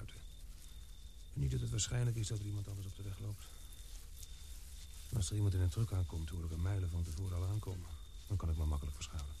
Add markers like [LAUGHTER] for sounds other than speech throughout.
niet fluiten. En niet dat het waarschijnlijk is dat er iemand anders op de weg loopt. Als er iemand in een truck aankomt, hoor ik een mijlen van tevoren al aankomen. Dan kan ik me makkelijk verschuilen.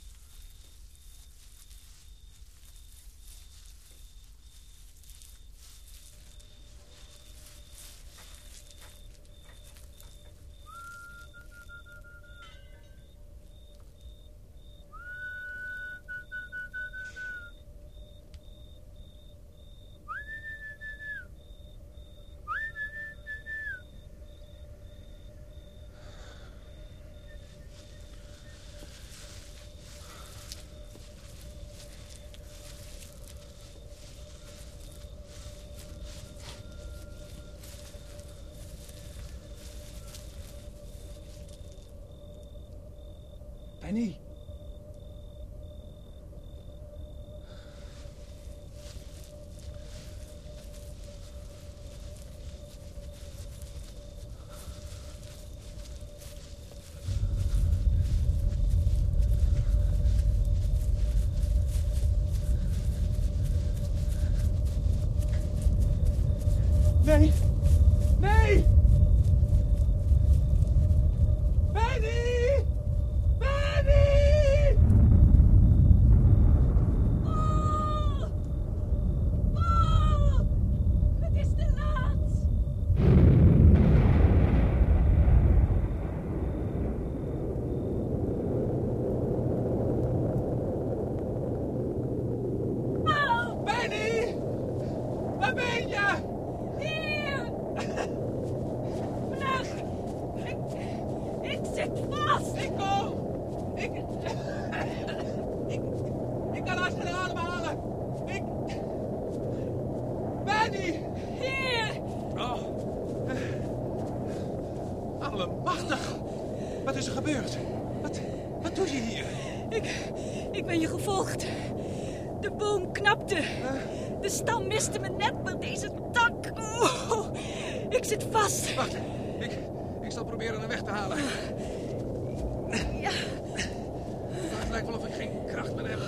Lijkt wel of ik geen kracht meer heb.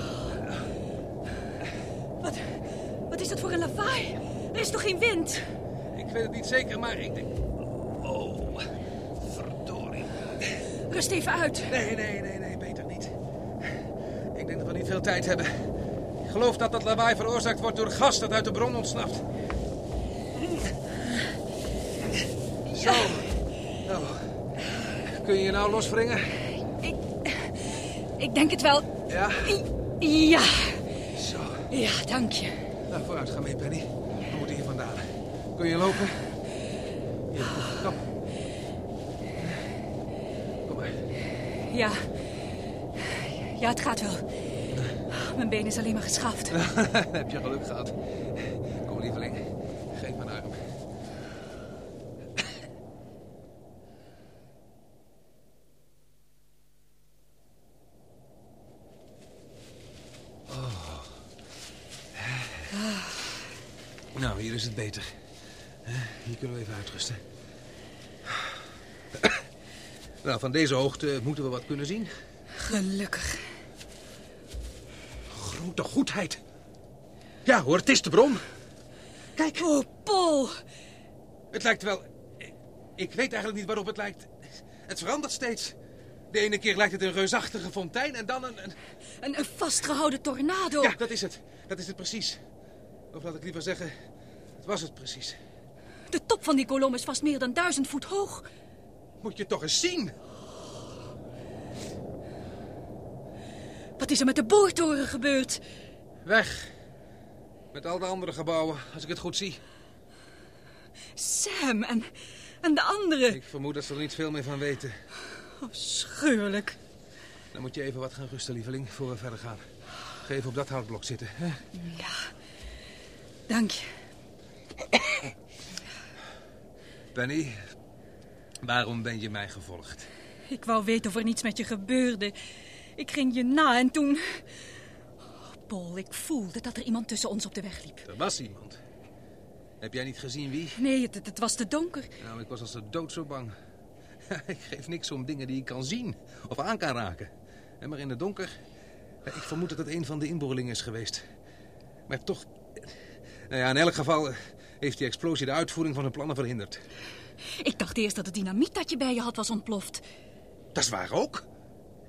wat, wat is dat voor een lawaai? Er is toch geen wind? Ik weet het niet zeker, maar ik denk... Oh, verdorie. Rust even uit. Nee, nee, nee, nee, beter niet. Ik denk dat we niet veel tijd hebben. Ik geloof dat dat lawaai veroorzaakt wordt door gas dat uit de bron ontsnapt. Zo. Nou, kun je je nou loswringen? Ik, denk het wel. Ja? Ja, Zo. ja, dank je. Nou, vooruit, ga mee, Penny. We moeten hier vandaan. Kun je lopen? Ja, kom. Kom maar. Ja. Ja, het gaat wel. Mijn been is alleen maar geschaafd. [LAUGHS] Heb je geluk gehad. Kom, lieveling. Geef me een arm. Oh. Nou, hier is het beter. Hier kunnen we even uitrusten. Nou, van deze hoogte moeten we wat kunnen zien. Gelukkig. Grote goedheid. Ja hoor, het is de bron. Kijk, Oh, Paul. het lijkt wel... Ik weet eigenlijk niet waarop het lijkt. Het verandert steeds. De ene keer lijkt het een reusachtige fontein en dan een... een... Een, een vastgehouden tornado. Ja, dat is het. Dat is het precies. Of laat ik liever zeggen, het was het precies. De top van die kolom is vast meer dan duizend voet hoog. Moet je toch eens zien. Wat is er met de boortoren gebeurd? Weg. Met al de andere gebouwen, als ik het goed zie. Sam en, en de anderen. Ik vermoed dat ze er niet veel meer van weten. Afschuwelijk. Dan moet je even wat gaan rusten, lieveling, voor we verder gaan. Ga even op dat houtblok zitten. Hè? Ja. Dank je. Penny, waarom ben je mij gevolgd? Ik wou weten of er niets met je gebeurde. Ik ging je na en toen... Oh, Paul, ik voelde dat er iemand tussen ons op de weg liep. Er was iemand. Heb jij niet gezien wie? Nee, het, het was te donker. Nou, ik was als de dood zo bang. [LAUGHS] ik geef niks om dingen die ik kan zien of aan kan raken. En maar in het donker... Ik vermoed dat het een van de inboorlingen is geweest. Maar toch... Nou ja, in elk geval eh, heeft die explosie de uitvoering van hun plannen verhinderd. Ik dacht eerst dat het dynamiet dat je bij je had was ontploft. Dat is waar ook.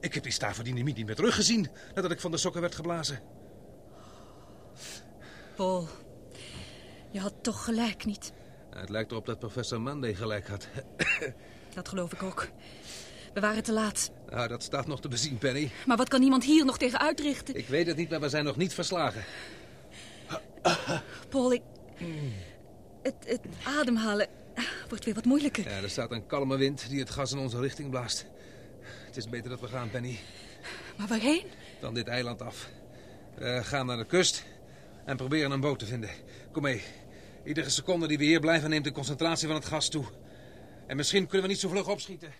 Ik heb die staaf van dynamiet niet meer teruggezien nadat ik van de sokken werd geblazen. Paul, je had toch gelijk niet. Het lijkt erop dat professor Monday gelijk had. [COUGHS] Dat geloof ik ook. We waren te laat. Nou, dat staat nog te bezien, Penny. Maar wat kan iemand hier nog tegen uitrichten? Ik weet het niet, maar we zijn nog niet verslagen. Paul, ik... Het, het ademhalen wordt weer wat moeilijker. Ja, er staat een kalme wind die het gas in onze richting blaast. Het is beter dat we gaan, Penny. Maar waarheen? Van dit eiland af. We gaan naar de kust en proberen een boot te vinden. Kom mee. Iedere seconde die we hier blijven neemt de concentratie van het gas toe. En misschien kunnen we niet zo vlug opschieten.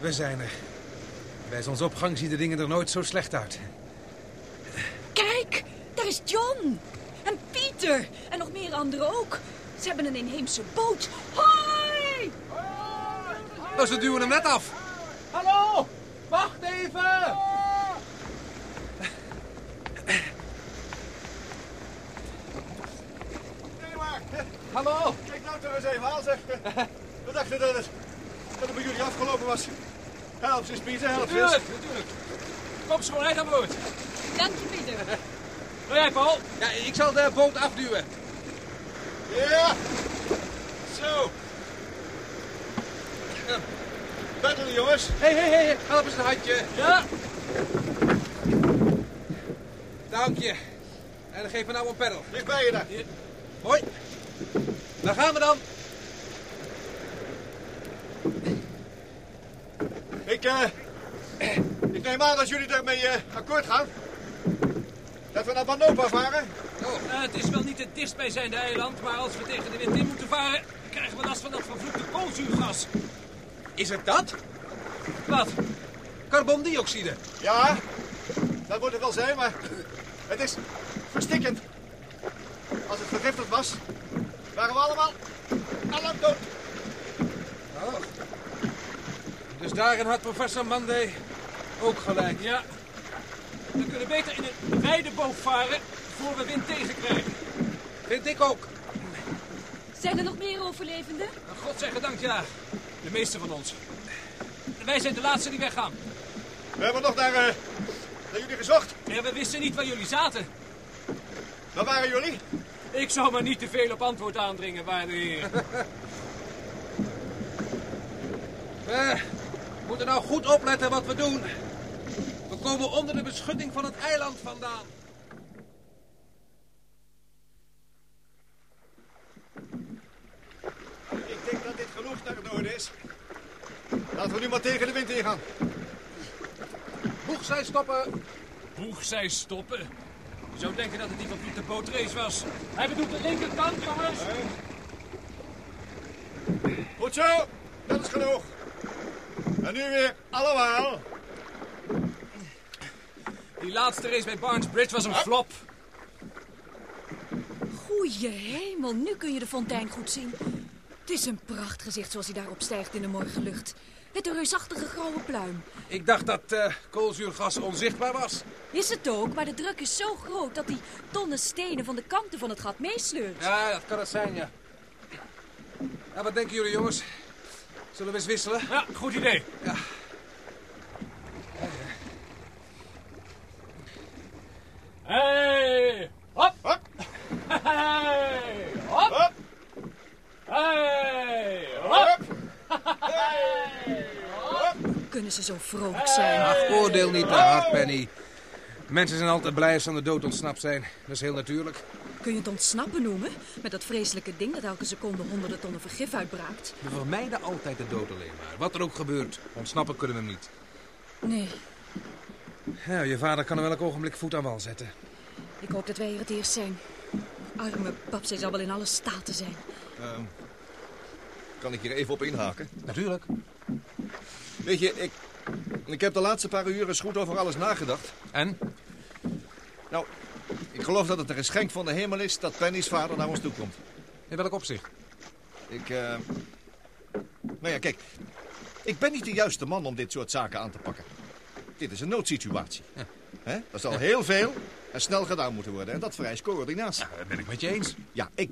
We zijn er. Bij zonsopgang zien de dingen er nooit zo slecht uit. Kijk, daar is John. En Pieter. En nog meer anderen ook. Ze hebben een inheemse boot. Hoi! Oh, ze duwen hem net af. Hallo! Wacht even! Nee, maar. Hallo! Kijk nou toch eens even aan, zeg. [LAUGHS] We dachten dat het, dat het bij jullie afgelopen was. Help eens, Pieter, help. Natuurlijk, natuurlijk. Kom schoonheid aan boord. Dank je, Pieter. Wil jij, Paul? Ja, ik zal de boot afduwen. Ja! Zo. Battle, jongens. Hé, hé, hé, help eens een handje. Ja. Dank je. En dan geef me nou een peddel. Ligt bij je daar. Hoi. Daar gaan we dan. Ik, eh... aan dat jullie daarmee eh, akkoord gaan. Dat we naar Banopa varen. Eh, het is wel niet het dichtstbijzijnde eiland, maar als we tegen de wind in moeten varen, krijgen we last van dat vervloekte koolzuurgas. Is het dat? Wat? Carbondioxide. Ja, dat moet het wel zijn, maar het is verstikkend. Als het vergiftigd was, waren we allemaal allemaal dood. Oh. Dus daarin had professor Monday ook gelijk. Ja. We kunnen beter in een rijdenboot varen voor we wind tegenkrijgen. Vind ik ook. Zijn er nog meer overlevenden? God zij gedankt, ja. De meeste van ons. Wij zijn de laatste die weggaan. We hebben nog naar, eh, naar jullie gezocht. En we wisten niet waar jullie zaten. Waar waren jullie? Ik zou maar niet te veel op antwoord aandringen, waarde heer. [LAUGHS] We moeten nou goed opletten wat we doen. We komen onder de beschutting van het eiland vandaan. Ik denk dat dit genoeg naar het noorden is. Laten we nu maar tegen de wind ingaan. Boeg zij stoppen. Boeg zij stoppen. Je zou denken dat het die van Pieter Bootrace was. Hij bedoelt de linkerkant, jongens. Goed zo, dat is genoeg. En nu weer allemaal. Die laatste race bij Barnes Bridge was een flop. Goeie hemel, nu kun je de fontein goed zien. Het is een prachtgezicht zoals hij daarop stijgt in de morgenlucht. Met een reusachtige grauwe pluim. Ik dacht dat eh, koolzuurgas onzichtbaar was. Is het ook, maar de druk is zo groot dat die tonnen stenen van de kanten van het gat meesleurt. Ja, dat kan het zijn, ja. ja wat denken jullie, jongens? Zullen we eens wisselen? Ja, goed idee. Ja. Hey, hop. Hop, Hey, hop. hop, Hey, hop. hop. Hey, hop. Kunnen ze zo vrolijk zijn? Ach, oordeel niet te hard, Penny. Mensen zijn altijd blij als ze aan de dood ontsnapt zijn. Dat is heel natuurlijk. Kun je het ontsnappen noemen? Met dat vreselijke ding dat elke seconde honderden tonnen vergif uitbraakt. We vermijden altijd de dood alleen maar. Wat er ook gebeurt, ontsnappen kunnen we hem niet. Nee, Ja, je vader kan er welk ogenblik voet aan wal zetten. ik hoop dat wij hier het eerst zijn. Arme Papsé zal wel in alle staten zijn. Ehm, kan ik hier even op inhaken? Natuurlijk. Weet je, ik, ik heb de laatste paar uur eens goed over alles nagedacht. En? Nou, ik geloof dat het een geschenk van de hemel is dat Penny's vader naar ons toe komt. In welk opzicht? Ik, eh... Nou ja, kijk. Ik ben niet de juiste man om dit soort zaken aan te pakken. Dit is een noodsituatie. Hè? Er zal heel veel en snel gedaan moeten worden. En dat vereist coördinatie. Dat ben ik met je eens. Ja, ik...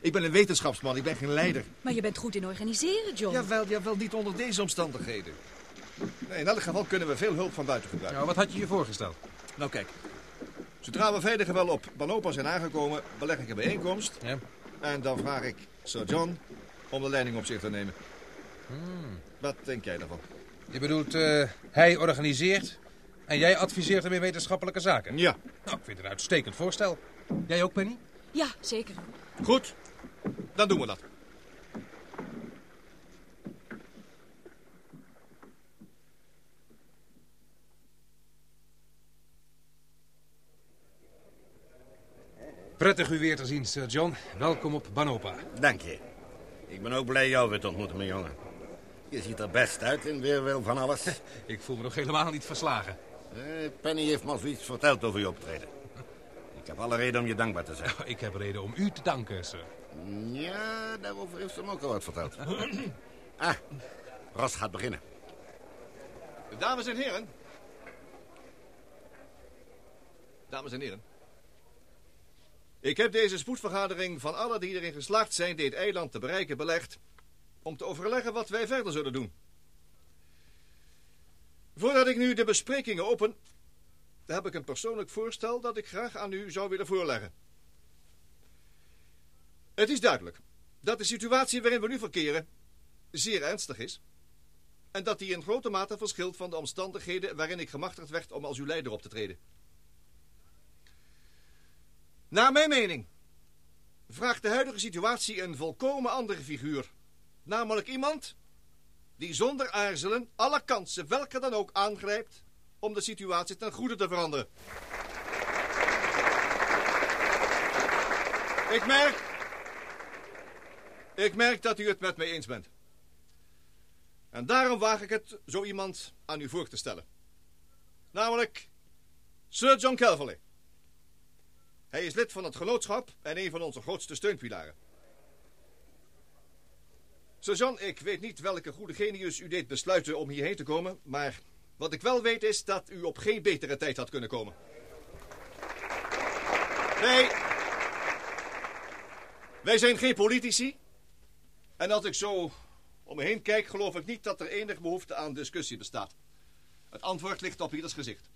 Ik ben een wetenschapsman, ik ben geen leider. Maar je bent goed in organiseren, John. Jawel, jawel, niet onder deze omstandigheden. Nee, in elk geval kunnen we veel hulp van buiten gebruiken. Nou, wat had je je voorgesteld? Nou kijk, zodra we veilig wel op Banopa zijn aangekomen, beleg ik een bijeenkomst. Ja. En dan vraag ik Sir John om de leiding op zich te nemen. Wat denk jij daarvan? Je bedoelt, eh, hij organiseert en jij adviseert hem in wetenschappelijke zaken? Ja. Nou, ik vind het een uitstekend voorstel. Jij ook, Penny? Ja, zeker. Goed, dan doen we dat. Prettig u weer te zien, Sir John. Welkom op Banopa. Dank je. Ik ben ook blij jou weer te ontmoeten, mijn jongen. Je ziet er best uit in weerwil van alles. [LAUGHS] Ik voel me nog helemaal niet verslagen. Eh, Penny heeft me al zoiets verteld over je optreden. Ik heb alle reden om je dankbaar te zijn. [LAUGHS] Ik heb reden om u te danken, sir. Ja, daarover heeft ze me ook al wat verteld. [CLEARS THROAT] ah, Ros gaat beginnen. Dames en heren. Dames en heren. Ik heb deze spoedvergadering van alle die erin geslaagd zijn dit eiland te bereiken belegd... om te overleggen wat wij verder zullen doen. Voordat ik nu de besprekingen open... heb ik een persoonlijk voorstel dat ik graag aan u zou willen voorleggen. Het is duidelijk dat de situatie waarin we nu verkeren zeer ernstig is... en dat die in grote mate verschilt van de omstandigheden waarin ik gemachtigd werd om als uw leider op te treden. Naar mijn mening vraagt de huidige situatie een volkomen andere figuur. Namelijk iemand die zonder aarzelen alle kansen, welke dan ook, aangrijpt om de situatie ten goede te veranderen. Ik merk... Ik merk dat u het met mij eens bent. En daarom waag ik het zo iemand aan u voor te stellen. Namelijk Sir John Calverley. Hij is lid van het genootschap en een van onze grootste steunpilaren. John, ik weet niet welke goede genius u deed besluiten om hierheen te komen, maar wat ik wel weet is dat u op geen betere tijd had kunnen komen. Wij... Wij zijn geen politici. En als ik zo om me heen kijk, geloof ik niet dat er enig behoefte aan discussie bestaat. Het antwoord ligt op ieders gezicht.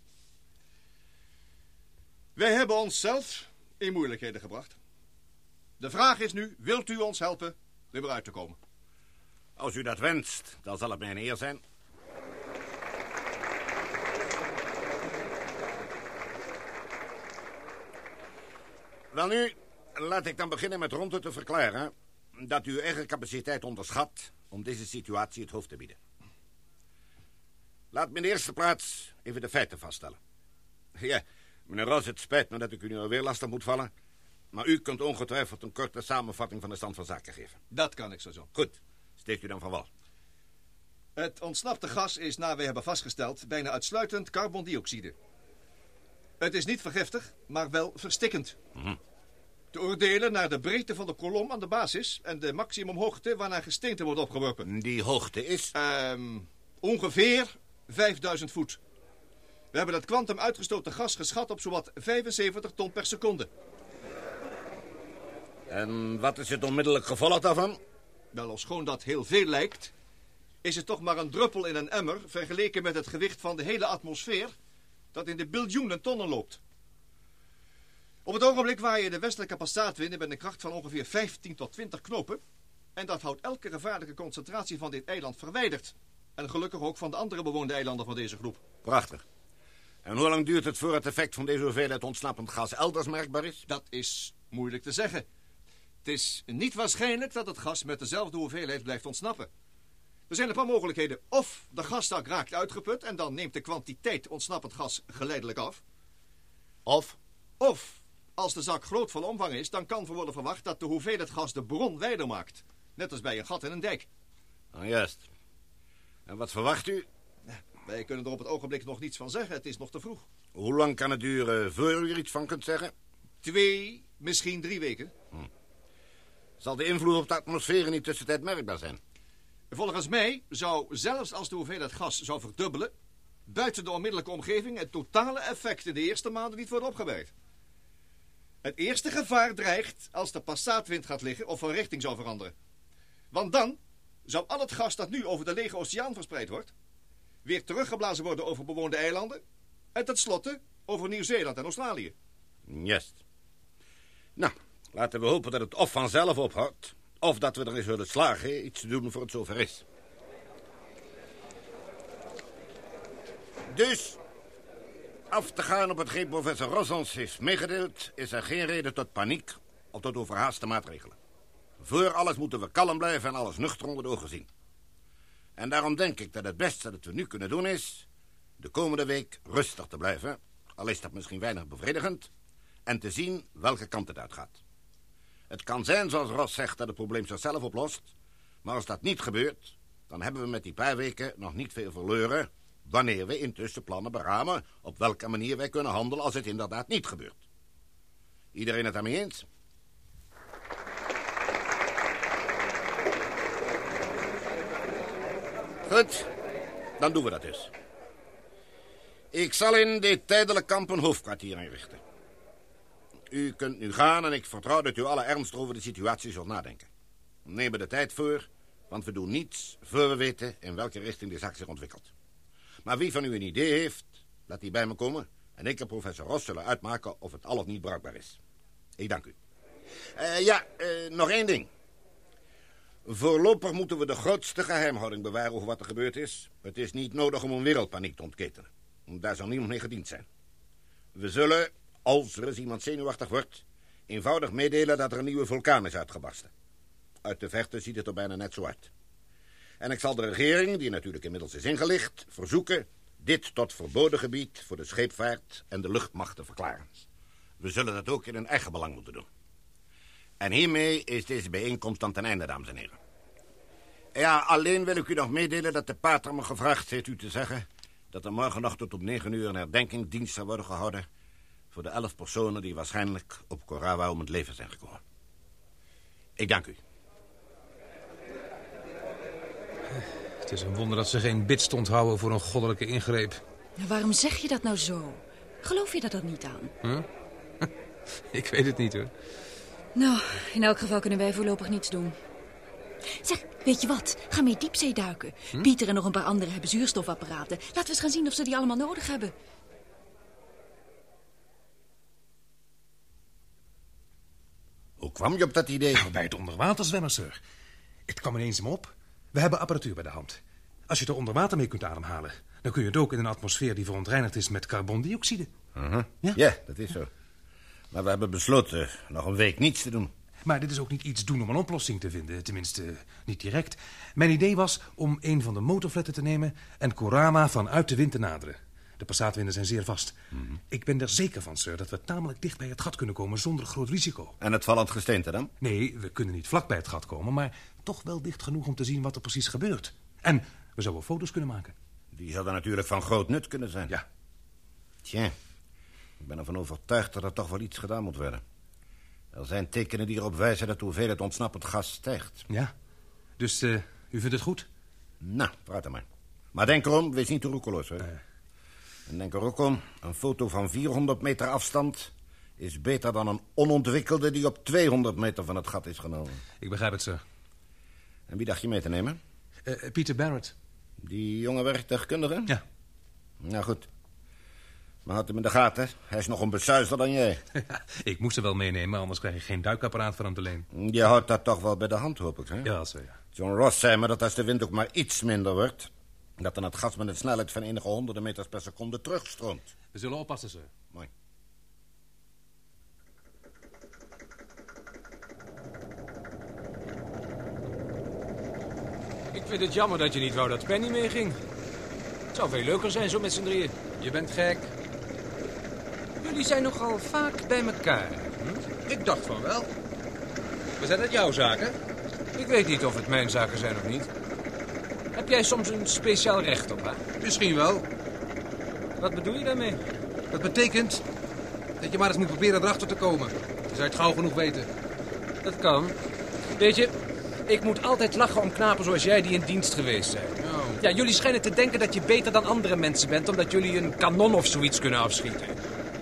Wij hebben onszelf in moeilijkheden gebracht. De vraag is nu, wilt u ons helpen er weer uit te komen? Als u dat wenst, dan zal het mij een eer zijn. Wel nu, laat ik dan beginnen met ronde te verklaren... dat u uw eigen capaciteit onderschat om deze situatie het hoofd te bieden. Laat me in de eerste plaats even de feiten vaststellen. Ja, meneer Ros, het spijt me dat ik u nu alweer lastig moet vallen... maar u kunt ongetwijfeld een korte samenvatting van de stand van zaken geven. Dat kan ik zo zo. Goed, steekt u dan van wal. Het ontsnapte gas is, naar we hebben vastgesteld, bijna uitsluitend carbondioxide. Het is niet vergiftig, maar wel verstikkend. Te oordelen naar de breedte van de kolom aan de basis en de maximumhoogte waarnaar gesteente wordt opgeworpen. Die hoogte is... Ehm, ongeveer 5000 voet. We hebben het kwantum uitgestoten gas geschat op zowat 75 ton per seconde. En wat is het onmiddellijk gevolg daarvan? Wel, ofschoon dat heel veel lijkt, is het toch maar een druppel in een emmer vergeleken met het gewicht van de hele atmosfeer dat in de biljoenen tonnen loopt. Op het ogenblik waaien de westelijke passaatwinden met een kracht van ongeveer 15 tot 20 knopen. En dat houdt elke gevaarlijke concentratie van dit eiland verwijderd. En gelukkig ook van de andere bewoonde eilanden van deze groep. Prachtig. En hoe lang duurt het voor het effect van deze hoeveelheid ontsnappend gas elders merkbaar is? Dat is moeilijk te zeggen. Het is niet waarschijnlijk dat het gas met dezelfde hoeveelheid blijft ontsnappen. Er zijn een paar mogelijkheden. Of de gastak raakt uitgeput en dan neemt de kwantiteit ontsnappend gas geleidelijk af. Of? Of, als de zak groot van omvang is, dan kan er worden verwacht dat de hoeveelheid gas de bron wijder maakt. Net als bij een gat in een dijk. Nou, juist. En wat verwacht u? Wij kunnen er op het ogenblik nog niets van zeggen. Het is nog te vroeg. Hoe lang kan het duren voor u er iets van kunt zeggen? Twee, misschien drie weken. Zal de invloed op de atmosfeer in die tussentijd merkbaar zijn? Volgens mij zou, zelfs als de hoeveelheid gas zou verdubbelen... buiten de onmiddellijke omgeving het totale effect in de eerste maanden niet worden opgewerkt. Het eerste gevaar dreigt als de passaatwind gaat liggen of van richting zou veranderen. Want dan zou al het gas dat nu over de lege oceaan verspreid wordt... weer teruggeblazen worden over bewoonde eilanden... en tenslotte over Nieuw-Zeeland en Australië. Juist. Nou, laten we hopen dat het of vanzelf ophoudt... of dat we erin zullen slagen iets te doen voor het zover is. Dus, af te gaan op hetgeen professor Ross ons heeft meegedeeld... is er geen reden tot paniek of tot overhaaste maatregelen. Voor alles moeten we kalm blijven en alles nuchter onder de ogen zien. En daarom denk ik dat het beste dat we nu kunnen doen is... de komende week rustig te blijven... al is dat misschien weinig bevredigend... en te zien welke kant het uitgaat. Het kan zijn, zoals Ross zegt, dat het probleem zichzelf oplost... maar als dat niet gebeurt... dan hebben we met die paar weken nog niet veel verloren... wanneer we intussen plannen beramen... op welke manier wij kunnen handelen als het inderdaad niet gebeurt. Iedereen het daarmee eens? Goed, dan doen we dat dus. Ik zal in dit tijdelijk kamp een hoofdkwartier inrichten. U kunt nu gaan en ik vertrouw dat u alle ernst over de situatie zult nadenken. Neem er de tijd voor, want we doen niets voor we weten in welke richting de zaak zich ontwikkelt. Maar wie van u een idee heeft, laat die bij me komen... en ik en professor Ross zullen uitmaken of het al of niet bruikbaar is. Ik dank u. Eh, ja, eh, nog één ding. Voorlopig moeten we de grootste geheimhouding bewaren over wat er gebeurd is. Het is niet nodig om een wereldpaniek te ontketenen. Daar zal niemand mee gediend zijn. We zullen, als er eens iemand zenuwachtig wordt... eenvoudig meedelen dat er een nieuwe vulkaan is uitgebarsten. Uit de verte ziet het er bijna net zo uit. En ik zal de regering, die natuurlijk inmiddels is ingelicht... verzoeken dit tot verboden gebied voor de scheepvaart en de luchtmacht te verklaren. We zullen dat ook in hun eigen belang moeten doen. En hiermee is deze bijeenkomst dan ten einde, dames en heren. Ja, alleen wil ik u nog meedelen dat de pater me gevraagd heeft u te zeggen... dat er morgen tot op negen uur een herdenkingsdienst zal worden gehouden... voor de elf personen die waarschijnlijk op Korawa om het leven zijn gekomen. Ik dank u. Het is een wonder dat ze geen bidstond houden voor een goddelijke ingreep. Waarom zeg je dat nou zo? Geloof je dat dat niet aan? Huh? [LAUGHS] Ik weet het niet, hoor. Nou, in elk geval kunnen wij voorlopig niets doen. Zeg, weet je wat? Ga mee diepzee duiken. Pieter en nog een paar anderen hebben zuurstofapparaten. Laten we eens gaan zien of ze die allemaal nodig hebben. Hoe kwam je op dat idee? Bij het onderwaterzwemmen, sir. Het kwam ineens me op. We hebben apparatuur bij de hand. Als je er onder water mee kunt ademhalen... dan kun je het ook in een atmosfeer die verontreinigd is met carbondioxide. Ja. ja, dat is zo. Maar we hebben besloten nog een week niets te doen. Maar dit is ook niet iets doen om een oplossing te vinden. Tenminste, niet direct. Mijn idee was om een van de motorfletten te nemen... en Korama vanuit de wind te naderen. De passaatwinden zijn zeer vast. Ik ben er zeker van, sir, dat we tamelijk dicht bij het gat kunnen komen... zonder groot risico. En het vallend gesteente dan? Nee, we kunnen niet vlak bij het gat komen... maar toch wel dicht genoeg om te zien wat er precies gebeurt. En we zouden foto's kunnen maken. Die zouden natuurlijk van groot nut kunnen zijn. Ja. Tja, ik ben ervan overtuigd dat er toch wel iets gedaan moet worden. Er zijn tekenen die erop wijzen dat de hoeveelheid ontsnappend gas stijgt. Ja. Dus eh, u vindt het goed? Nou, praat er maar. Maar denk erom, wees niet te roekeloos, hè. En denk er ook om, een foto van 400 meter afstand... is beter dan een onontwikkelde die op 200 meter van het gat is genomen. Ik begrijp het, sir. En wie dacht je mee te nemen? Eh, Peter Barrett. Die jonge werktuigkundige? Ja. Nou goed. Maar houd hem in de gaten. Hij is nog een besuizer dan jij. [LAUGHS] ik moest er wel meenemen, anders krijg ik geen duikapparaat voor hem te leen. Je houdt dat toch wel bij de hand, hoop ik, hè? Ja, sir, ja. John Ross zei me dat als de wind ook maar iets minder wordt... dat dan het gas met een snelheid van enige honderden meters per seconde terugstroomt. We zullen oppassen, sir. Mooi. Ik vind het jammer dat je niet wou dat Penny meeging. Het zou veel leuker zijn zo met z'n drieën. Je bent gek. Jullie zijn nogal vaak bij elkaar. Ik dacht van wel. We zijn het jouw zaken. Ik weet niet of het mijn zaken zijn of niet. Heb jij soms een speciaal recht op haar? Misschien wel. Wat bedoel je daarmee? Dat betekent dat je maar eens moet proberen erachter te komen. Dan zou je het gauw genoeg weten. Dat kan. Weet je, ik moet altijd lachen om knapen zoals jij die in dienst geweest zijn. Ja, jullie schijnen te denken dat je beter dan andere mensen bent... omdat jullie een kanon of zoiets kunnen afschieten.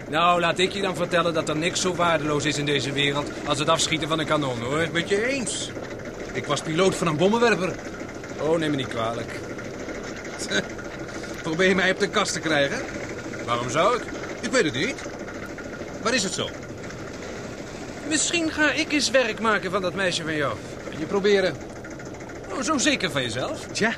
Nou, laat ik je dan vertellen dat er niks zo waardeloos is in deze wereld... als het afschieten van een kanon, hoor. Met je eens. Ik was piloot van een bommenwerper. Oh, neem me niet kwalijk. [LAUGHS] Probeer je mij op de kast te krijgen? Waarom zou ik? Ik weet het niet. Waar is het zo? Misschien ga ik eens werk maken van dat meisje van jou. Je proberen. Oh, zo zeker van jezelf. Tja,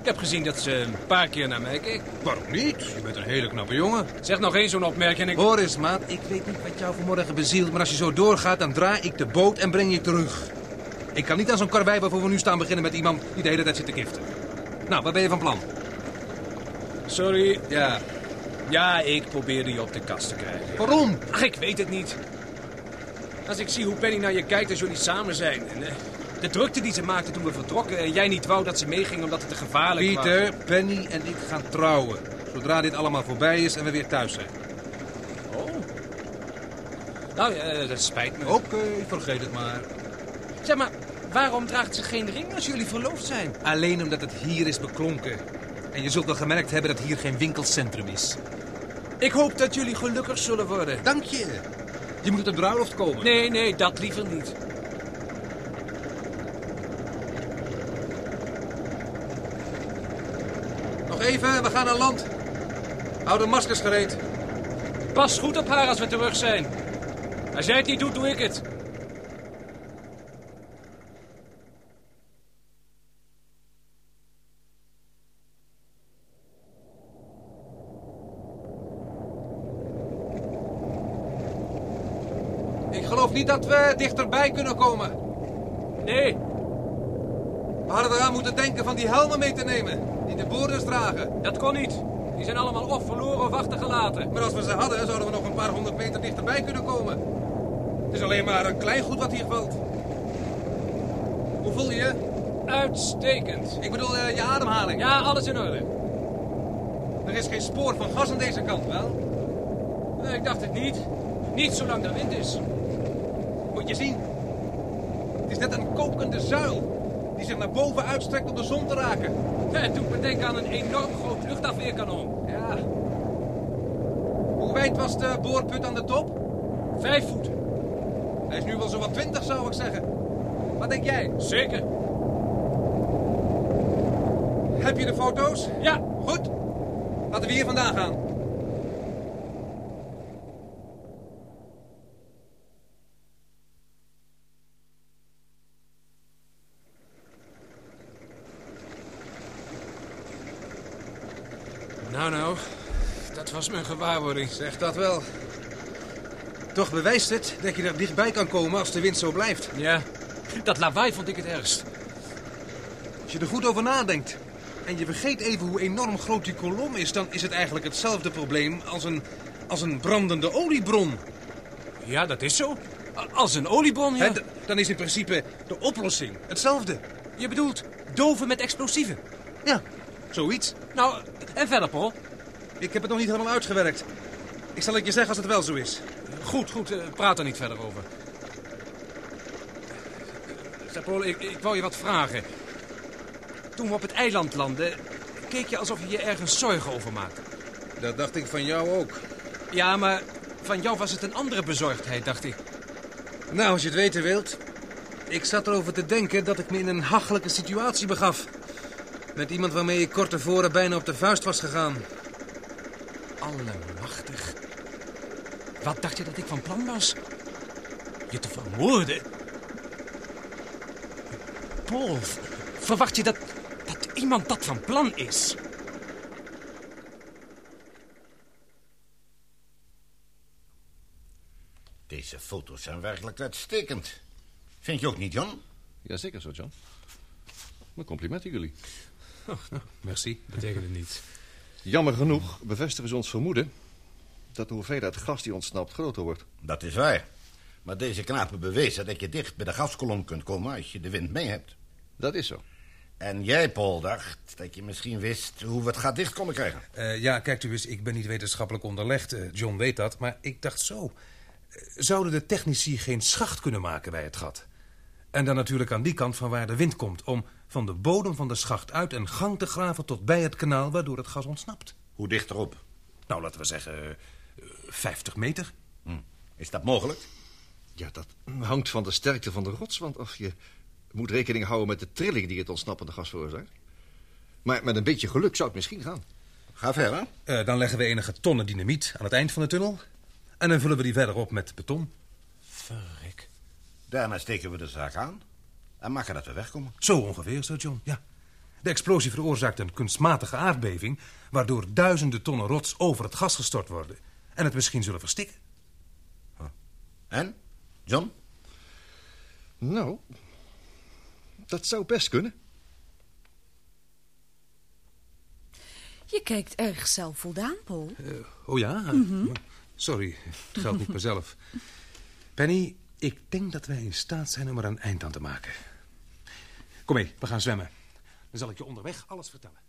Ik heb gezien dat ze een paar keer naar mij keek. waarom niet? Je bent een hele knappe jongen. Zeg nog één zo'n opmerking en ik... Hoor eens, maat. Ik weet niet wat jou vanmorgen bezielt, maar als je zo doorgaat, dan draai ik de boot en breng je terug. Ik kan niet aan zo'n karwei waarvoor we nu staan beginnen met iemand die de hele tijd zit te kiften. Nou, wat ben je van plan? Sorry. Ja. Ja, ik probeerde je op de kast te krijgen. Waarom? Ach, ik weet het niet. Als ik zie hoe Penny naar je kijkt als jullie samen zijn. En, eh, de drukte die ze maakte toen we vertrokken... en jij niet wou dat ze meeging omdat het te gevaarlijk was. Pieter, Penny en ik gaan trouwen. Zodra dit allemaal voorbij is en we weer thuis zijn. Oh. Nou, ja, dat spijt me. Oké, vergeet het maar. Zeg maar, waarom draagt ze geen ring als jullie verloofd zijn? Alleen omdat het hier is beklonken. En je zult wel gemerkt hebben dat hier geen winkelcentrum is. Ik hoop dat jullie gelukkig zullen worden. Dank je. Je moet op de bruiloft komen. Nee, nee, dat liever niet. Nog even, we gaan aan land. Hou de maskers gereed. Pas goed op haar als we terug zijn. Als jij het niet doet, doe ik het. Ik geloof niet dat we dichterbij kunnen komen. Nee, We hadden eraan moeten denken van die helmen mee te nemen. Die de boorders dragen. dat kon niet. Die zijn allemaal of verloren of achtergelaten. Maar als we ze hadden, zouden we nog een paar honderd meter dichterbij kunnen komen. Het is alleen maar een klein goed wat hier valt. Hoe voel je je? Uitstekend. Ik bedoel, eh, je ademhaling. Ja, alles in orde. Er is geen spoor van gas aan deze kant, wel? Ik dacht het niet. Niet zolang er wind is. Moet je zien. Het is net een kokende zuil. Die zich naar boven uitstrekt om de zon te raken. Het doet me denken aan een enorm groot luchtafweerkanon. Ja. Hoe wijd was de boorput aan de top? Vijf voet. Hij is nu wel zo wat twintig, zou ik zeggen. Wat denk jij? Zeker. Heb je de foto's? Ja, Goed. Laten we hier vandaan gaan. Nou, nou. Dat was mijn gewaarwording. Zeg dat wel. Toch bewijst het dat je er dichtbij kan komen als de wind zo blijft. Ja, dat lawaai vond ik het ergst. Als je er goed over nadenkt en je vergeet even hoe enorm groot die kolom is... dan is het eigenlijk hetzelfde probleem als een, als een brandende oliebron. Ja, dat is zo. Als een oliebron, ja. Dan is in principe de oplossing hetzelfde. Je bedoelt doven met explosieven. Ja, zoiets. Nou, en verder, Paul? Ik heb het nog niet helemaal uitgewerkt. Ik zal het je zeggen als het wel zo is. Goed, goed. eh, praat er niet verder over. Paul, ik, ik wou je wat vragen. Toen we op het eiland landden, keek je alsof je je ergens zorgen over maakte. Dat dacht ik van jou ook. Ja, maar van jou was het een andere bezorgdheid, dacht ik. Nou, als je het weten wilt. Ik zat erover te denken dat ik me in een hachelijke situatie begaf. Met iemand waarmee ik kort tevoren bijna op de vuist was gegaan. Allemachtig. Wat dacht je dat ik van plan was? Je te vermoorden? Paul, verwacht je dat, dat iemand dat van plan is? Deze foto's zijn werkelijk uitstekend. Vind je ook niet, Jan? Jazeker zo, John. Mijn complimenten jullie. Merci. Betekent het niet. Jammer genoeg bevestigen ze ons vermoeden... dat de hoeveelheid gas die ontsnapt groter wordt. Dat is waar. Maar deze knapen bewezen dat je dicht bij de gaskolom kunt komen als je de wind mee hebt. Dat is zo. En jij, Paul, dacht dat je misschien wist hoe we het gat dicht konden krijgen. Eh, ja, kijkt u eens, ik ben niet wetenschappelijk onderlegd. eh, John weet dat. Maar ik dacht zo. eh, zouden de technici geen schacht kunnen maken bij het gat? En dan natuurlijk aan die kant van waar de wind komt... om van de bodem van de schacht uit een gang te graven tot bij het kanaal... waardoor het gas ontsnapt. Hoe dicht erop? Nou, laten we zeggen... eh, 50 meter. Hm. Is dat mogelijk? Ja, dat hangt van de sterkte van de rots, want of je moet rekening houden met de trilling die het ontsnappende gas veroorzaakt. Maar met een beetje geluk zou het misschien gaan. Ga verder. Eh, dan leggen we enige tonnen dynamiet aan het eind van de tunnel. En dan vullen we die verder op met beton. Daarna steken we de zaak aan en maken dat we wegkomen. Zo ongeveer, Sir John, ja. De explosie veroorzaakt een kunstmatige aardbeving... waardoor duizenden tonnen rots over het gas gestort worden... en het misschien zullen verstikken. En? John? Nou, dat zou best kunnen. Je kijkt erg zelfvoldaan, Paul. Eh, oh ja? Sorry, het geldt niet mezelf. Penny, ik denk dat wij in staat zijn om er een eind aan te maken. Kom mee, we gaan zwemmen. Dan zal ik je onderweg alles vertellen.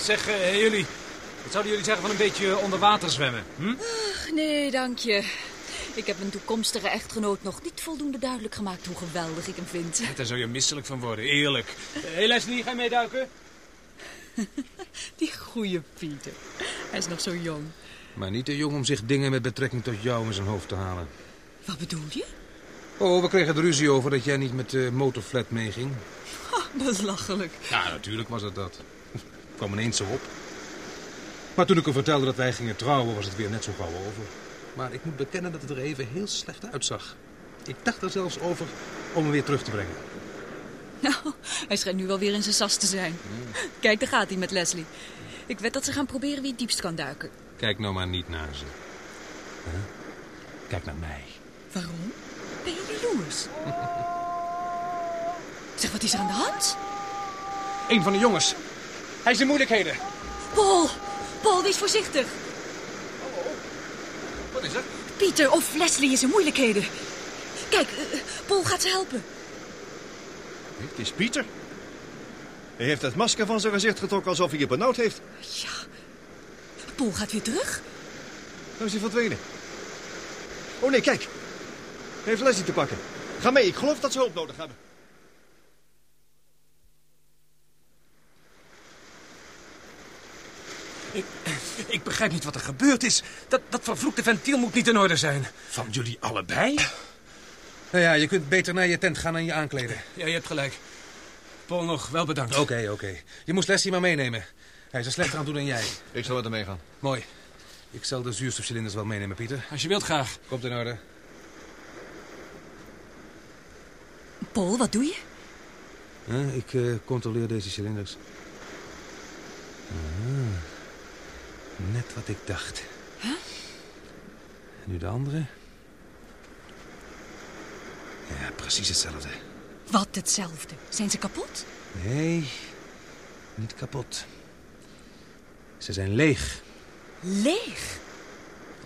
Zeg, eh, jullie. Wat zouden jullie zeggen van een beetje onder water zwemmen? Hm? Ach, nee, dank je. Ik heb mijn toekomstige echtgenoot nog niet voldoende duidelijk gemaakt hoe geweldig ik hem vind. Daar zou je misselijk van worden, eerlijk. Hé hey Leslie, ga je meeduiken? [LAUGHS] Die goeie Pieter. Hij is nog zo jong. Maar niet te jong om zich dingen met betrekking tot jou in zijn hoofd te halen. Wat bedoel je? Oh, we kregen er ruzie over dat jij niet met de motorflat meeging. Ha, belachelijk. Ja, natuurlijk was het dat. kwam ineens zo op. Maar toen ik hem vertelde dat wij gingen trouwen, was het weer net zo gauw over. Maar ik moet bekennen dat het er even heel slecht uitzag. Ik dacht er zelfs over om hem weer terug te brengen. [LAUGHS] Nou, hij schijnt nu wel weer in zijn sas te zijn. Kijk, daar gaat hij met Leslie. Ik weet dat ze gaan proberen wie het diepst kan duiken. Kijk nou maar niet naar ze. Huh? Kijk naar mij. Waarom? Ben je jaloers? [LAUGHS] zeg, wat is er aan de hand? Een van de jongens. Hij is in moeilijkheden. Paul! Paul, wees voorzichtig. Wat is er? Pieter of Leslie is in moeilijkheden. Kijk, eh, Paul gaat ze helpen. Het is Pieter. Hij heeft het masker van zijn gezicht getrokken alsof hij je benauwd heeft. Ja. Paul gaat weer terug. Nou is hij verdwenen. Oh nee, kijk. Hij heeft Leslie te pakken. Ga mee, ik geloof dat ze hulp nodig hebben. Ik, ik begrijp niet wat er gebeurd is. Dat, dat vervloekte ventiel moet niet in orde zijn. Van jullie allebei? Nou ja, je kunt beter naar je tent gaan en je aankleden. Ja, je hebt gelijk. Paul nog, wel bedankt. Oké, oké. Je moest Leslie maar meenemen. Hij is er slechter aan doen dan jij. Ik zal met hem meegaan. Mooi. Ik zal de zuurstofcilinders wel meenemen, Pieter. Als je wilt, graag. Komt in orde. Paul, wat doe je? Huh, ik eh, controleer deze cilinders. Ah, net wat ik dacht. Huh? En nu de andere. Ja, precies hetzelfde. Wat hetzelfde. Zijn ze kapot? Nee, niet kapot. Ze zijn leeg. Leeg?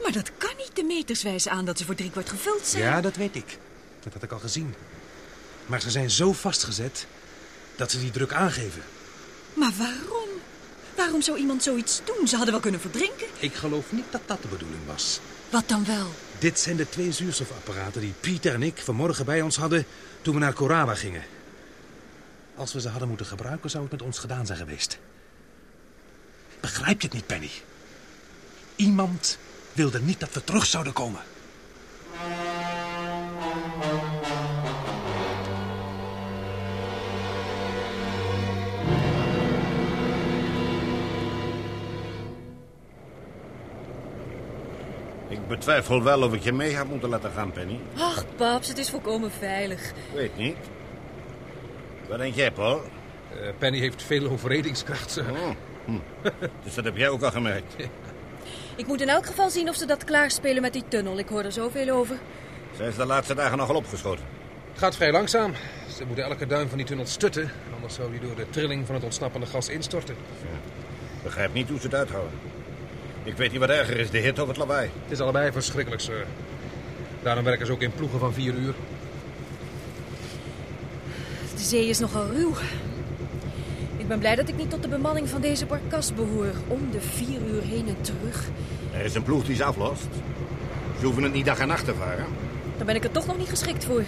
Maar dat kan niet. De meters wijzen aan dat ze voor driekwart gevuld zijn. Ja, dat weet ik. Dat had ik al gezien. Maar ze zijn zo vastgezet dat ze die druk aangeven. Maar waarom? Waarom zou iemand zoiets doen? Ze hadden wel kunnen verdrinken. Ik geloof niet dat dat de bedoeling was. Wat dan wel? Dit zijn de twee zuurstofapparaten die Pieter en ik vanmorgen bij ons hadden toen we naar Korawa gingen. Als we ze hadden moeten gebruiken, zou het met ons gedaan zijn geweest. Begrijp je het niet, Penny? Iemand wilde niet dat we terug zouden komen. Betwijfel wel of ik je mee had moeten laten gaan, Penny. Ach, paps, het is volkomen veilig. Weet niet. Wat denk jij, Paul? Eh, Penny heeft veel overredingskracht. sir. Oh. Hm. Dus dat heb jij ook al gemerkt. Ik moet in elk geval zien of ze dat klaarspelen met die tunnel. Ik hoor er zoveel over. Ze heeft de laatste dagen nogal opgeschoten. Het gaat vrij langzaam. Ze moeten elke duim van die tunnel stutten. Anders zou die door de trilling van het ontsnappende gas instorten. Begrijp niet hoe ze het uithouden. Ik weet niet wat erger is, de hit of het lawaai. Het is allebei verschrikkelijk, sir. Daarom werken ze ook in ploegen van vier uur. De zee is nogal ruw. Ik ben blij dat ik niet tot de bemanning van deze barkas behoor. Om de vier uur heen en terug. Er is een ploeg die ze aflost. Ze hoeven het niet dag en nacht te varen. Daar ben ik er toch nog niet geschikt voor.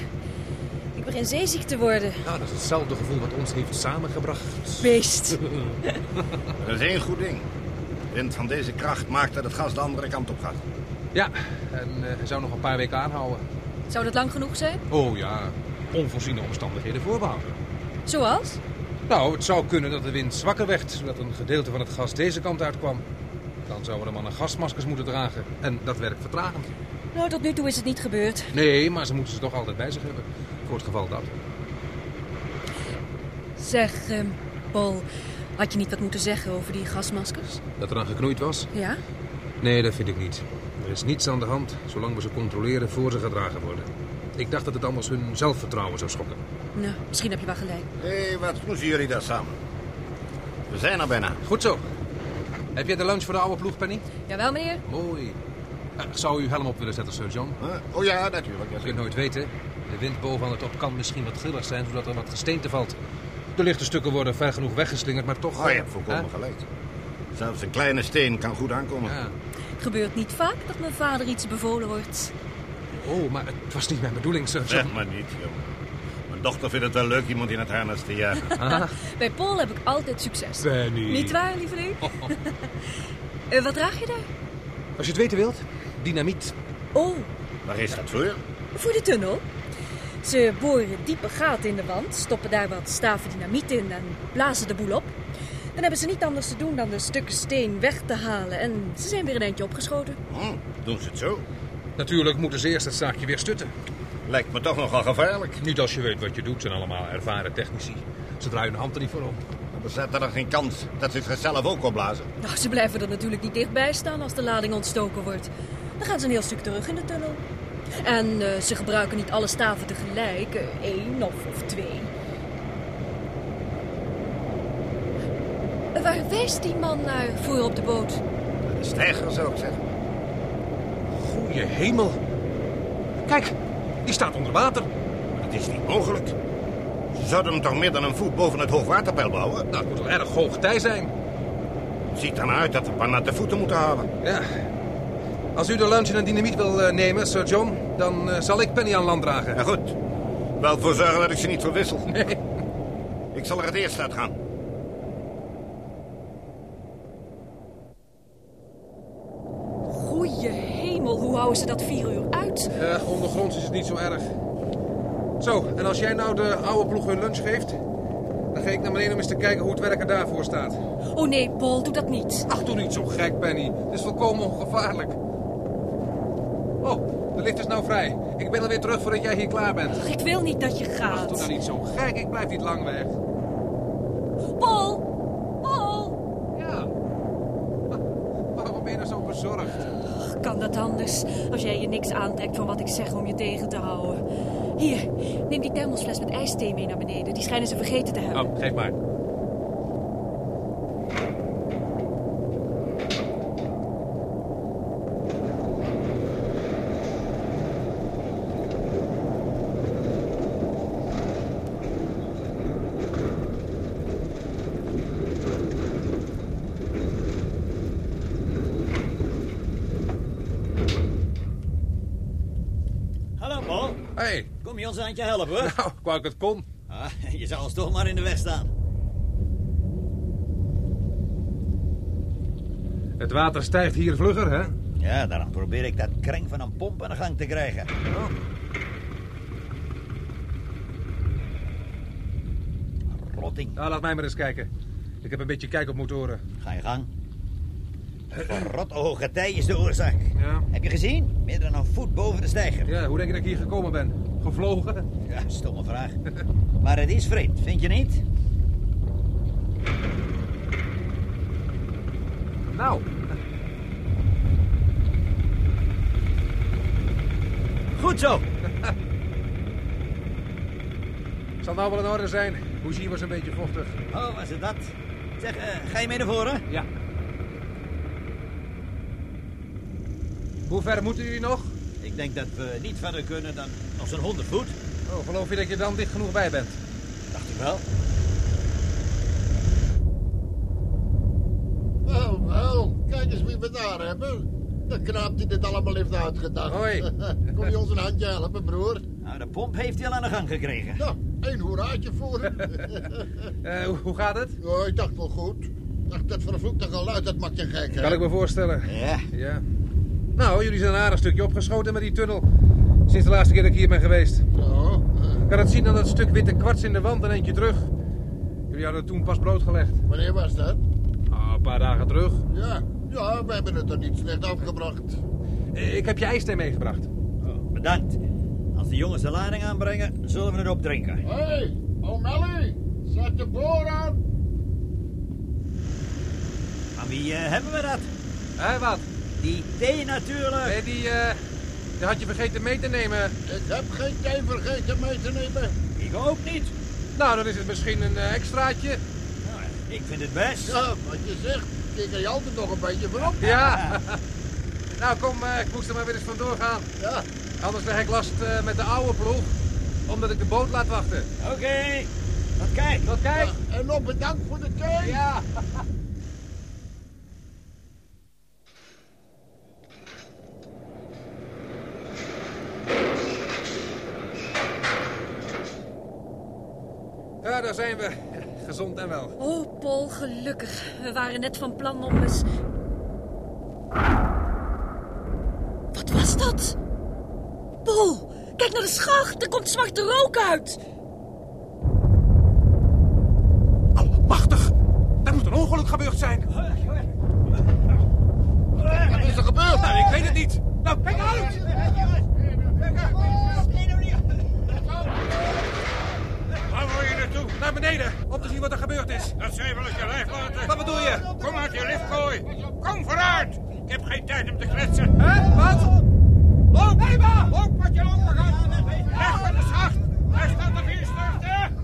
Ik begin zeeziek te worden. Nou, dat is hetzelfde gevoel wat ons heeft samengebracht. Beest. [LAUGHS] Er is één goed ding. Wind van deze kracht maakt dat het gas de andere kant op gaat. Ja, en eh, zou nog een paar weken aanhouden. Zou dat lang genoeg zijn? Oh ja, onvoorziene omstandigheden voorbehouden. Zoals? Nou, het zou kunnen dat de wind zwakker werd, zodat een gedeelte van het gas deze kant uitkwam. Dan zouden de mannen gasmaskers moeten dragen. En dat werkt vertragend. Nou, tot nu toe is het niet gebeurd. Nee, maar ze moeten ze toch altijd bij zich hebben. Voor het geval dat. Zeg, ehm, Paul, had je niet wat moeten zeggen over die gasmaskers? Dat er aan geknoeid was? Ja? Nee, dat vind ik niet. Er is niets aan de hand, zolang we ze controleren voor ze gedragen worden. Ik dacht dat het anders hun zelfvertrouwen zou schokken. Nou, misschien heb je wel gelijk. Hé, wat smoesen jullie daar samen? We zijn er bijna. Goed zo. Heb jij de lunch voor de oude ploeg, Penny? Jawel, meneer? Mooi. Zou u helm op willen zetten, Sir John? Huh? Oh ja, natuurlijk. Je kunt nooit weten. De wind bovenaan de top kan misschien wat grillig zijn, zodat er wat gesteente valt. De lichte stukken worden ver genoeg weggeslingerd, maar toch... Oh, je hebt volkomen Hè? gelijk. Zelfs een kleine steen kan goed aankomen. Ja. Het gebeurt niet vaak dat mijn vader iets bevolen wordt. Oh, maar het was niet mijn bedoeling, Sir. Zeg maar niet, jongen. Mijn dochter vindt het wel leuk iemand in het harnas te jagen. [LAUGHS] Bij Paul heb ik altijd succes. Niet waar, lieveling? [LAUGHS] Eh, wat draag je daar? Als je het weten wilt, dynamiet. Oh, Waar is dat voor? voor de tunnel. Ze boren diepe gaten in de wand, stoppen daar wat staven dynamiet in en blazen de boel op. Dan hebben ze niet anders te doen dan de stukken steen weg te halen en ze zijn weer een eindje opgeschoten. Hm, doen ze het zo? Natuurlijk moeten ze eerst het zaakje weer stutten. Lijkt me toch nogal gevaarlijk. Niet als je weet wat je doet, zijn allemaal ervaren technici. Ze draaien hun hand er niet voor om. Er bestaat er dan geen kans dat ze het zichzelf ook opblazen. Nou, ze blijven er natuurlijk niet dichtbij staan als de lading ontstoken wordt. Dan gaan ze een heel stuk terug in de tunnel. En eh, ze gebruiken niet alle staven tegelijk, eh, één of, of twee. Eh, Waar wijst die man naar voor op de boot? De stijger zou ik zeggen. Goeie hemel. Kijk, die staat onder water. Dat is niet mogelijk. Ze zouden hem toch meer dan een voet boven het hoogwaterpeil bouwen? Het moet wel erg hoog tij zijn. Het ziet er naar uit dat we een paar natte voeten moeten halen. Ja. Als u de lunch en dynamiet wil eh, nemen, Sir John, dan eh, zal ik Penny aan land dragen. Ja goed. Wel voor zorgen dat ik ze niet verwissel. [LAUGHS] Nee. Ik zal er het eerst uit gaan. Goeie hemel, hoe houden ze dat vier uur uit? Eh, ondergronds is het niet zo erg. Zo, en als jij nou de oude ploeg hun lunch geeft... dan ga ik naar beneden om eens te kijken hoe het werk er daarvoor staat. Oh nee, Paul, doe dat niet. Ach, doe niet zo gek, Penny. Het is volkomen ongevaarlijk. Oh, de lift is nou vrij. Ik ben alweer terug voordat jij hier klaar bent. Ach, ik wil niet dat je Ach, gaat. doe nou niet zo gek. Ik blijf niet lang weg. Paul! Paul! Ja. Waarom ben je nou zo bezorgd? Ach, Kan dat anders? Als jij je niks aantrekt van wat ik zeg om je tegen te houden. Hier, neem die thermosfles met ijsthee mee naar beneden. Die schijnen ze vergeten te hebben. Oh, geef maar. Hallo Paul, Hey, kom je ons aan je helpen hoor? nou, ik het kon. Ah, je zou ons toch maar in de weg staan. Het water stijgt hier vlugger, hè? Ja, daarom probeer ik dat kring van een pomp aan de gang te krijgen. Rotting, Nou, laat mij maar eens kijken. Ik heb een beetje kijk op motoren. ga je gang. Verrot hoge tij is de oorzaak. Ja. Heb je gezien? Meer dan een voet boven de steiger. Ja, hoe denk je dat ik hier gekomen ben? Gevlogen? Ja, stomme vraag. Maar het is vreemd, vind je niet? Nou, Goed zo. [LAUGHS] zal nou wel in orde zijn. Bougie was een beetje vochtig. Oh, was het dat? Zeg, eh, ga je mee naar voren? Ja. Hoe ver moeten jullie nog? Ik denk dat we niet verder kunnen dan nog zo'n 100 voet. Oh, geloof je dat je dan dicht genoeg bij bent? Dacht ik wel. Wel, wel. Kijk eens wie we daar hebben. De knaap die dit allemaal heeft uitgedacht. Hoi. [LAUGHS] Kom je ons een handje helpen, broer? Nou, de pomp heeft hij al aan de gang gekregen. Nou, één hoeraatje voor hem. [LAUGHS] Eh, hoe, gaat het? oh, ik dacht wel goed. Ik dacht, dat vervloekte geluid, dat maakt je gek, hè? Kan ik me voorstellen. Ja. Ja. Nou, jullie zijn een aardig stukje opgeschoten met die tunnel. Sinds de laatste keer dat ik hier ben geweest. Zo, eh, Ik kan het zien aan dat stuk witte kwarts in de wand en eentje terug. Jullie hadden het toen pas blootgelegd. wanneer was dat? Ah, een paar dagen terug. Ja, ja, we hebben het er niet slecht afgebracht. Eh, Ik heb je ijsthee meegebracht. Oh, bedankt. Als de jongens de lading aanbrengen, zullen we erop drinken. Hé, hey, O'Malley, zet de boor aan. Van wie eh, hebben we dat? Hé, wat? Die thee natuurlijk. Nee, die, eh, die had je vergeten mee te nemen. Ik heb geen thee vergeten mee te nemen. Ik ook niet. Nou, dan is het misschien een eh, extraatje. Nou, ik vind het best. Ja, wat je zegt, ik kan je altijd nog een beetje voorop. Ja. [LAUGHS] nou, kom, eh, ik moest er maar weer eens vandoor gaan. Ja, Anders krijg ik last eh, met de oude ploeg. Omdat ik de boot laat wachten. Oké. Tot kijk. Tot kijk. ja, en nog bedankt voor de thee. Ja, [LAUGHS] daar zijn we. Gezond en wel. Oh, Paul, gelukkig. We waren net van plan om eens... Wat was dat? Paul, kijk naar de schacht. Er komt zwarte rook uit. Allemachtig! Er moet een ongeluk gebeurd zijn. Wat is er gebeurd? Nou, ik weet het niet. Nou, kijk uit! Waar wil je naartoe? Naar beneden, om te zien wat er gebeurd is. Dat zij wel eens je lijf laten. Wat bedoel je? Kom uit je liftkooi. Kom vooruit. Ik heb geen tijd om te kletsen. Hè? Wat? Loop! Loop wat je lopen gaat. Weg van de schacht. Hij staat op op instorten.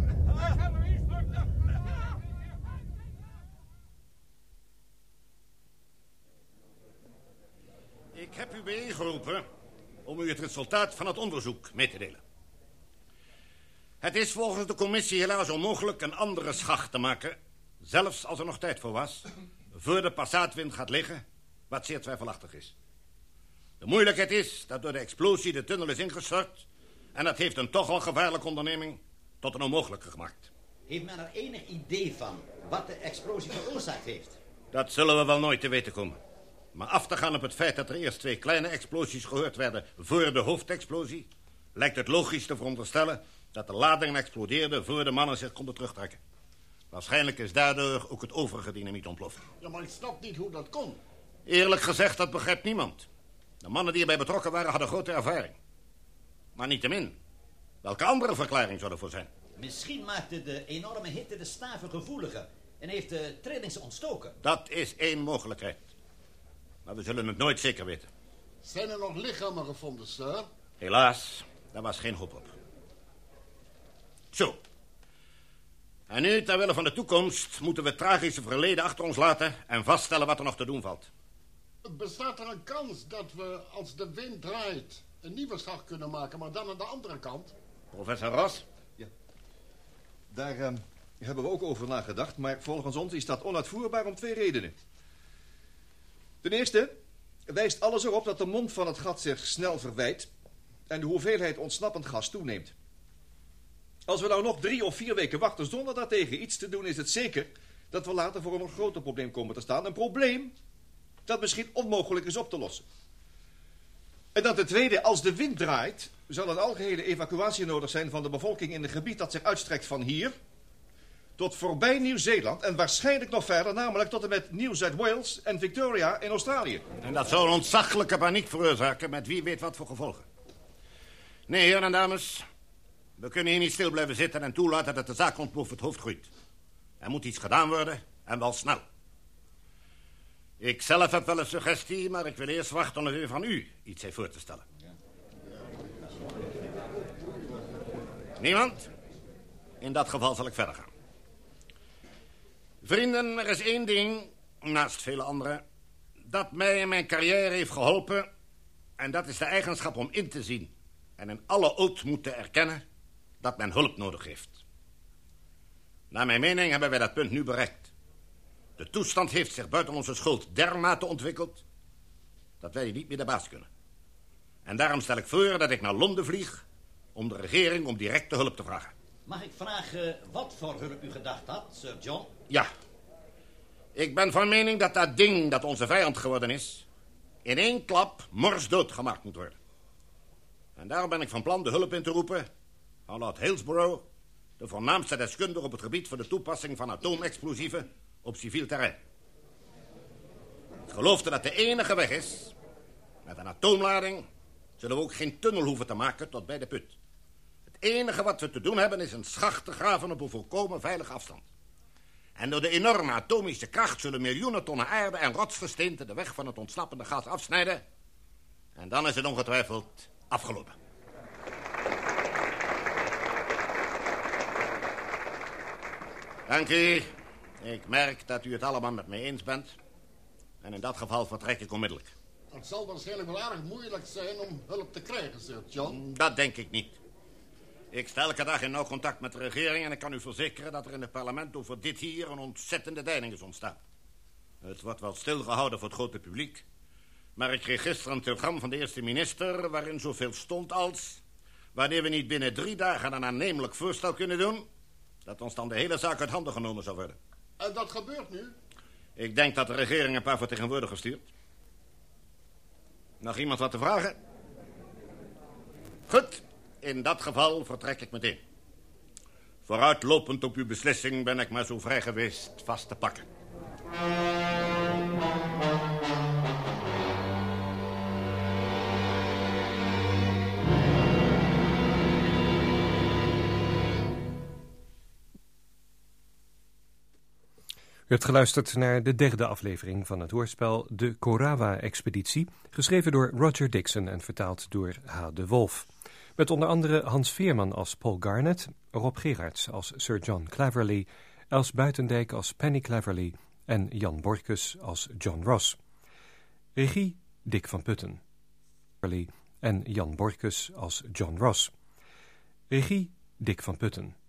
Ik heb u bijeengeroepen om u het resultaat van het onderzoek mee te delen. Het is volgens de commissie helaas onmogelijk een andere schacht te maken... zelfs als er nog tijd voor was... voor de passaatwind gaat liggen, wat zeer twijfelachtig is. De moeilijkheid is dat door de explosie de tunnel is ingestort... en dat heeft een toch al gevaarlijke onderneming tot een onmogelijke gemaakt. Heeft men er enig idee van wat de explosie veroorzaakt heeft? Dat zullen we wel nooit te weten komen. Maar af te gaan op het feit dat er eerst twee kleine explosies gehoord werden voor de hoofdexplosie, lijkt het logisch te veronderstellen dat de ladingen explodeerden voor de mannen zich konden terugtrekken. Waarschijnlijk is daardoor ook het overige dynamiet ontploft. Ja, maar ik snap niet hoe dat kon. Eerlijk gezegd, dat begrijpt niemand. De mannen die erbij betrokken waren hadden grote ervaring. Maar niettemin, welke andere verklaring zou ervoor zijn? Misschien maakte de enorme hitte de staven gevoeliger en heeft de trillings ontstoken. Dat is één mogelijkheid. Maar we zullen het nooit zeker weten. Zijn er nog lichamen gevonden, sir? Helaas, daar was geen hoop op. Zo. En nu, ter wille van de toekomst, moeten we het tragische verleden achter ons laten... en vaststellen wat er nog te doen valt. Bestaat er een kans dat we, als de wind draait, een nieuwe schacht kunnen maken, maar dan aan de andere kant? Professor Ross? Daar eh, hebben we ook over nagedacht, maar volgens ons is dat onuitvoerbaar om twee redenen. Ten eerste wijst alles erop dat de mond van het gat zich snel verwijt en de hoeveelheid ontsnappend gas toeneemt. Als we nou nog drie of vier weken wachten zonder daartegen iets te doen, is het zeker dat we later voor een nog groter probleem komen te staan. Een probleem dat misschien onmogelijk is op te lossen. En dan ten tweede, als de wind draait, zal een algehele evacuatie nodig zijn van de bevolking in een gebied dat zich uitstrekt van hier tot voorbij Nieuw-Zeeland en waarschijnlijk nog verder, namelijk tot en met Nieuw-Zuid-Wales en Victoria in Australië. En dat zou een ontzaglijke paniek veroorzaken met wie weet wat voor gevolgen. Nee, heren en dames. We kunnen hier niet stil blijven zitten en toelaten dat de zaak boven het hoofd groeit. Er moet iets gedaan worden en wel snel. Ik zelf heb wel een suggestie, maar ik wil eerst wachten tot u van u iets voor te stellen. Niemand? In dat geval zal ik verder gaan. Vrienden, er is één ding, naast vele andere, dat mij in mijn carrière heeft geholpen. En dat is de eigenschap om in te zien en in alle ootmoed te erkennen dat men hulp nodig heeft. Naar mijn mening hebben wij dat punt nu bereikt. De toestand heeft zich buiten onze schuld dermate ontwikkeld... dat wij niet meer de baas kunnen. En daarom stel ik voor dat ik naar Londen vlieg om de regering om directe hulp te vragen. Mag ik vragen wat voor hulp u gedacht had, Sir John? Ja. Ik ben van mening dat dat ding dat onze vijand geworden is... in één klap morsdood gemaakt moet worden. En daarom ben ik van plan de hulp in te roepen... van Lord Hillsborough... de voornaamste deskundige op het gebied van de toepassing van atoomexplosieven... op civiel terrein. Ik geloofde dat de enige weg is... met een atoomlading... zullen we ook geen tunnel hoeven te maken tot bij de put. Het enige wat we te doen hebben is een schacht te graven op een volkomen veilige afstand. En door de enorme atomische kracht zullen miljoenen tonnen aarde en rotsgesteente de weg van het ontsnappende gas afsnijden. En dan is het ongetwijfeld afgelopen. Dank u. Ik merk dat u het allemaal met mij eens bent. En in dat geval vertrek ik onmiddellijk. Het zal waarschijnlijk wel erg moeilijk zijn om hulp te krijgen, Sir John. Dat denk ik niet. Ik sta elke dag in nauw contact met de regering... en ik kan u verzekeren dat er in het parlement over dit hier... een ontzettende deining is ontstaan. Het wordt wel stilgehouden voor het grote publiek. Maar ik kreeg gisteren een telegram van de eerste minister... waarin zoveel stond als... wanneer we niet binnen drie dagen een aannemelijk voorstel kunnen doen... dat ons dan de hele zaak uit handen genomen zou worden. En dat gebeurt nu? Ik denk dat de regering een paar vertegenwoordigers stuurt. Nog iemand wat te vragen? Goed, in dat geval vertrek ik meteen. Vooruitlopend op uw beslissing ben ik maar zo vrij geweest vast te pakken. U hebt geluisterd naar de derde aflevering van het hoorspel De Korawa-expeditie, geschreven door Roger Dixon en vertaald door H. de Wolf. Met onder andere Hans Veerman als Paul Garnett, Rob Gerards als Sir John Cleverly, Els Buitendijk als Penny Cleverly en Jan Borkus als John Ross. Dick van Putten. En Jan Borkus als John Ross. Regie Dick van Putten.